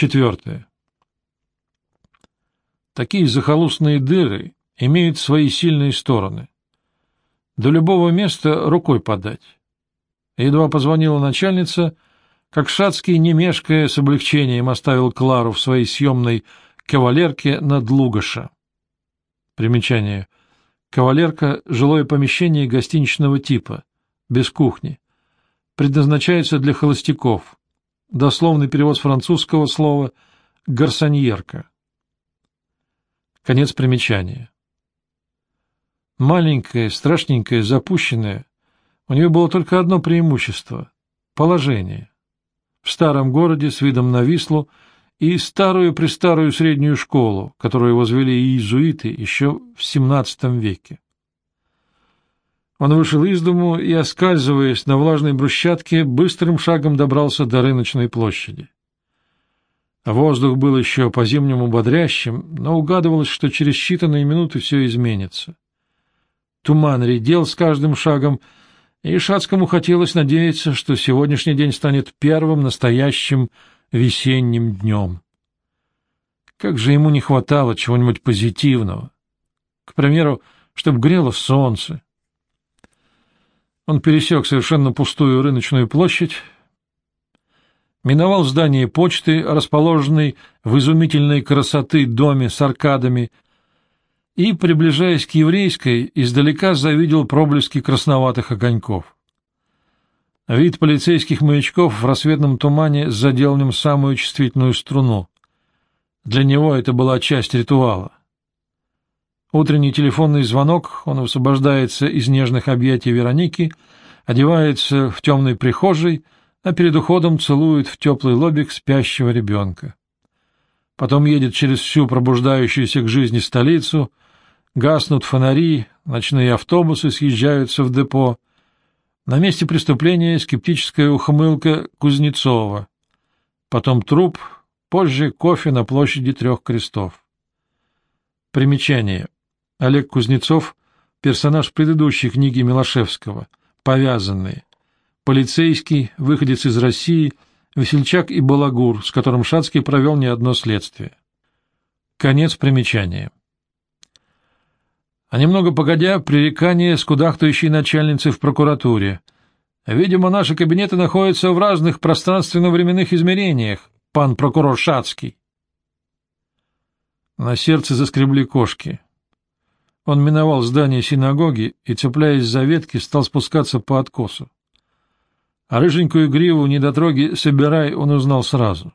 Четвертое. Такие захолустные дыры имеют свои сильные стороны. До любого места рукой подать. Едва позвонила начальница, как Шацкий, не мешкая, с облегчением оставил Клару в своей съемной кавалерке над Лугаша. Примечание. Кавалерка — жилое помещение гостиничного типа, без кухни. Предназначается для холостяков. Дословный перевод французского слова «гарсоньерка». Конец примечания. Маленькая, страшненькая, запущенная, у нее было только одно преимущество — положение. В старом городе с видом на Вислу и старую-престарую среднюю школу, которую возвели иезуиты еще в XVII веке. Он вышел из дому и, оскальзываясь на влажной брусчатке, быстрым шагом добрался до рыночной площади. Воздух был еще по-зимнему бодрящим, но угадывалось, что через считанные минуты все изменится. Туман редел с каждым шагом, и Шацкому хотелось надеяться, что сегодняшний день станет первым настоящим весенним днем. Как же ему не хватало чего-нибудь позитивного. К примеру, чтобы грело солнце. Он пересек совершенно пустую рыночную площадь, миновал здание почты, расположенной в изумительной красоты доме с аркадами, и, приближаясь к еврейской, издалека завидел проблески красноватых огоньков. Вид полицейских маячков в рассветном тумане задел в нем самую чувствительную струну. Для него это была часть ритуала. Утренний телефонный звонок, он высвобождается из нежных объятий Вероники, одевается в темной прихожей, а перед уходом целует в теплый лобик спящего ребенка. Потом едет через всю пробуждающуюся к жизни столицу, гаснут фонари, ночные автобусы съезжаются в депо. На месте преступления скептическая ухмылка Кузнецова. Потом труп, позже кофе на площади трех крестов. Примечание. Олег Кузнецов — персонаж предыдущей книги Милошевского, «Повязанные». Полицейский, выходец из России, весельчак и балагур, с которым Шацкий провел не одно следствие. Конец примечания. А немного погодя, пререкание с кудахтающей начальницей в прокуратуре. Видимо, наши кабинеты находятся в разных пространственно-временных измерениях, пан прокурор Шацкий. На сердце заскребли кошки. Он миновал здание синагоги и, цепляясь за ветки, стал спускаться по откосу. А рыженькую гриву недотроги «собирай» он узнал сразу.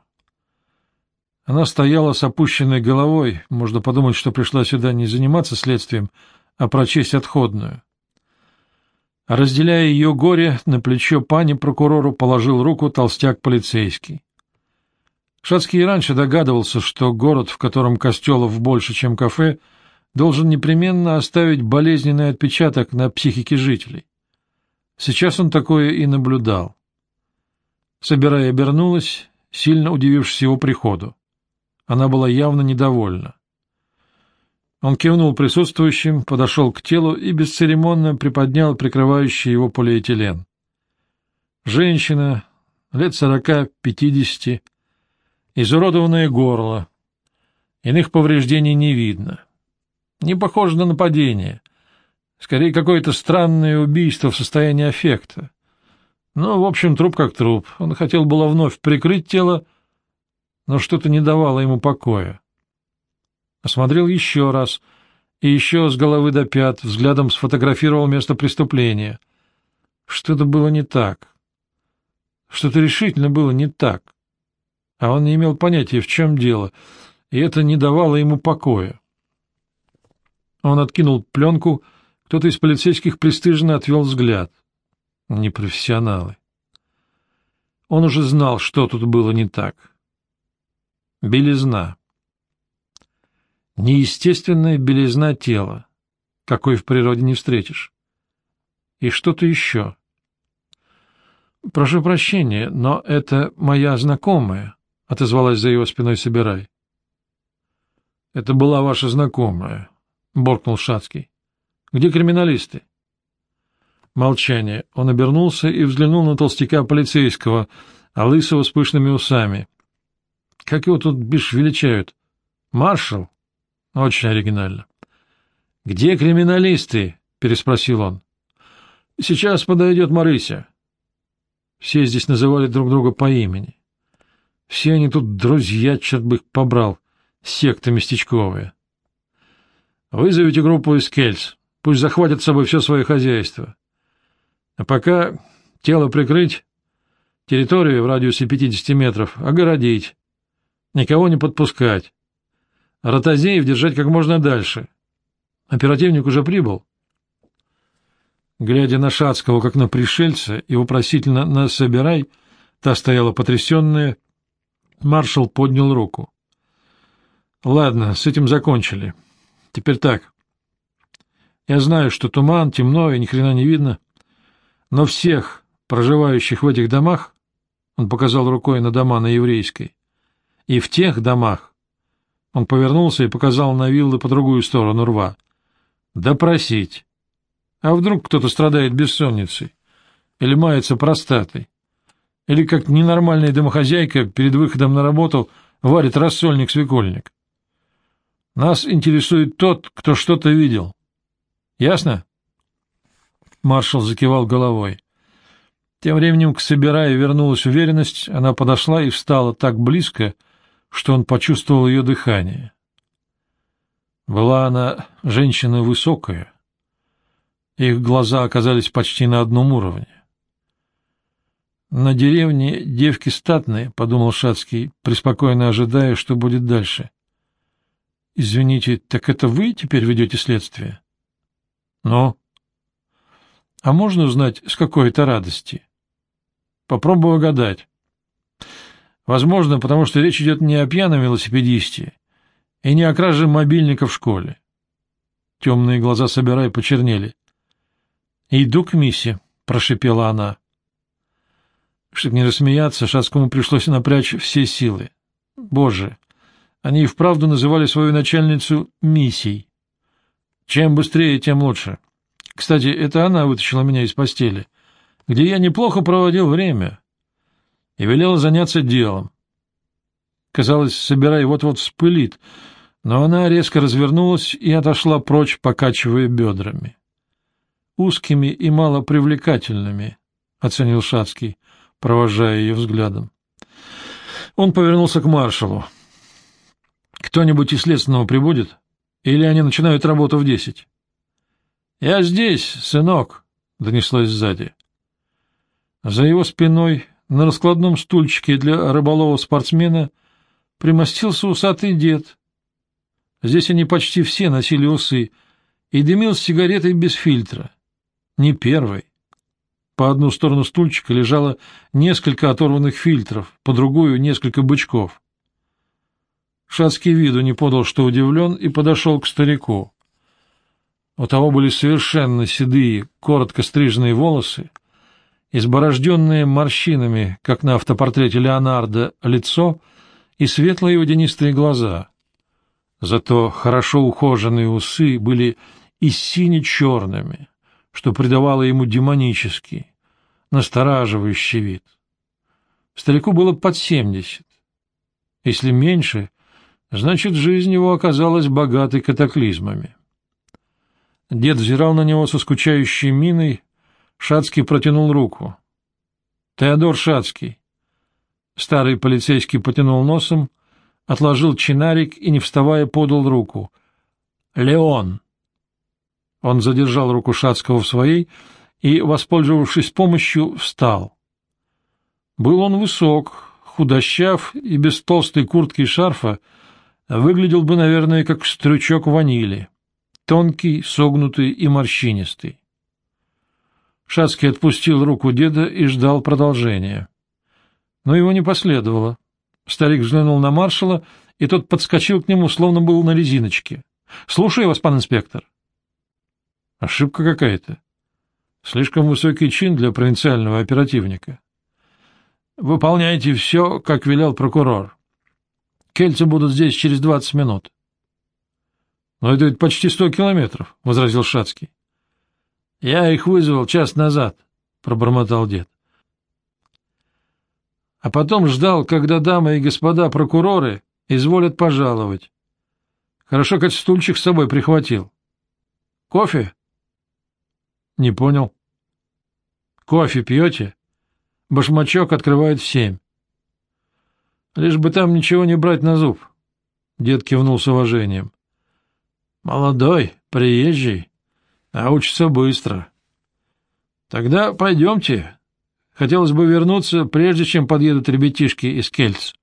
Она стояла с опущенной головой, можно подумать, что пришла сюда не заниматься следствием, а прочесть отходную. А разделяя ее горе, на плечо пани прокурору положил руку толстяк полицейский. Шацкий раньше догадывался, что город, в котором костелов больше, чем кафе, должен непременно оставить болезненный отпечаток на психике жителей. Сейчас он такое и наблюдал. Собирая обернулась, сильно удивившись его приходу. Она была явно недовольна. Он кивнул присутствующим, подошел к телу и бесцеремонно приподнял прикрывающий его полиэтилен. Женщина, лет сорока-пятидесяти, изуродованное горло. Иных повреждений не видно. Не похоже на нападение. Скорее, какое-то странное убийство в состоянии аффекта. Ну, в общем, труп как труп. Он хотел было вновь прикрыть тело, но что-то не давало ему покоя. Осмотрел еще раз и еще с головы до пят, взглядом сфотографировал место преступления. Что-то было не так. Что-то решительно было не так. А он не имел понятия, в чем дело, и это не давало ему покоя. Он откинул пленку, кто-то из полицейских пристыженно отвел взгляд. Непрофессионалы. Он уже знал, что тут было не так. Белизна. Неестественная белизна тела, какой в природе не встретишь. И что-то еще. «Прошу прощения, но это моя знакомая», — отозвалась за его спиной Собирай. «Это была ваша знакомая», — боркнул Шацкий. «Где криминалисты?» Молчание. Он обернулся и взглянул на толстяка полицейского, а лысого с пышными усами. Как его тут бишь величают? Маршал? Очень оригинально. — Где криминалисты? — переспросил он. — Сейчас подойдет Марыся. Все здесь называли друг друга по имени. Все они тут друзья, черт бы их побрал, секта местечковая. Вызовите группу из Кельс, пусть захватят с собой все свое хозяйство. А пока тело прикрыть, территорию в радиусе 50 метров огородить, никого не подпускать, ротозеев держать как можно дальше. Оперативник уже прибыл. Глядя на Шацкого, как на пришельца, и вопросительно на «собирай», та стояла потрясенная, маршал поднял руку. — Ладно, с этим закончили. Теперь так. Я знаю, что туман, темно и ни хрена не видно, но всех, проживающих в этих домах, он показал рукой на дома на еврейской, и в тех домах, он повернулся и показал на виллы по другую сторону рва, допросить. А вдруг кто-то страдает бессонницей или мается простатой, или как ненормальная домохозяйка перед выходом на работу варит рассольник-свекольник. Нас интересует тот, кто что-то видел. Ясно? Маршал закивал головой. Тем временем к Собирае вернулась уверенность, она подошла и встала так близко, что он почувствовал ее дыхание. Была она женщина высокая. Их глаза оказались почти на одном уровне. «На деревне девки статные», — подумал Шацкий, преспокойно ожидая, что будет дальше. Извините, так это вы теперь ведете следствие? Ну? А можно узнать, с какой это радости? Попробую угадать. Возможно, потому что речь идет не о пьяном велосипедисте и не о краже мобильника в школе. Темные глаза собирая почернели. — Иду к Миссе, — прошипела она. Чтобы не рассмеяться, Шацкому пришлось напрячь все силы. Боже, они и вправду называли свою начальницу Миссией. Чем быстрее, тем лучше. Кстати, это она вытащила меня из постели, где я неплохо проводил время, и велела заняться делом. Казалось, собирай вот-вот вспылит, но она резко развернулась и отошла прочь, покачивая бедрами. «Узкими и малопривлекательными», — оценил Шацкий, провожая ее взглядом. Он повернулся к маршалу. Кто-нибудь из следственного прибудет? Или они начинают работу в десять? — Я здесь, сынок, — донеслось сзади. За его спиной на раскладном стульчике для рыболова-спортсмена примостился усатый дед. Здесь они почти все носили усы и дымил с сигаретой без фильтра. Не первый. По одну сторону стульчика лежало несколько оторванных фильтров, по другую — несколько бычков. Шацкий виду не подал, что удивлен, и подошел к старику. У того были совершенно седые, коротко стриженные волосы, изборожденные морщинами, как на автопортрете Леонардо, лицо и светлые водянистые глаза. Зато хорошо ухоженные усы были и сине-черными, что придавало ему демонический, настораживающий вид. Старику было под семьдесят. Если меньше, Значит, жизнь его оказалась богатой катаклизмами. Дед взирал на него со скучающей миной, Шацкий протянул руку. — Теодор Шацкий. Старый полицейский потянул носом, отложил чинарик и, не вставая, подал руку. — Леон. Он задержал руку Шацкого в своей и, воспользовавшись помощью, встал. Был он высок, худощав и без толстой куртки и шарфа, выглядел бы, наверное, как стручок ванили, тонкий, согнутый и морщинистый. Шацкий отпустил руку деда и ждал продолжения. Но его не последовало. Старик взглянул на маршала, и тот подскочил к нему, словно был на резиночке. — Слушаю вас, пан инспектор. — Ошибка какая-то. Слишком высокий чин для провинциального оперативника. — Выполняйте все, как велел прокурор. Кельцы будут здесь через двадцать минут. — Но это ведь почти сто километров, — возразил Шацкий. — Я их вызвал час назад, — пробормотал дед. а потом ждал, когда дамы и господа прокуроры изволят пожаловать. Хорошо, хоть стульчик с собой прихватил. Кофе? Не понял. Кофе пьете? Башмачок открывает в семь. Лишь бы там ничего не брать на зуб. Дед кивнул с уважением. Молодой, приезжий, а учится быстро. Тогда пойдемте. Хотелось бы вернуться, прежде чем подъедут ребятишки из Кельц.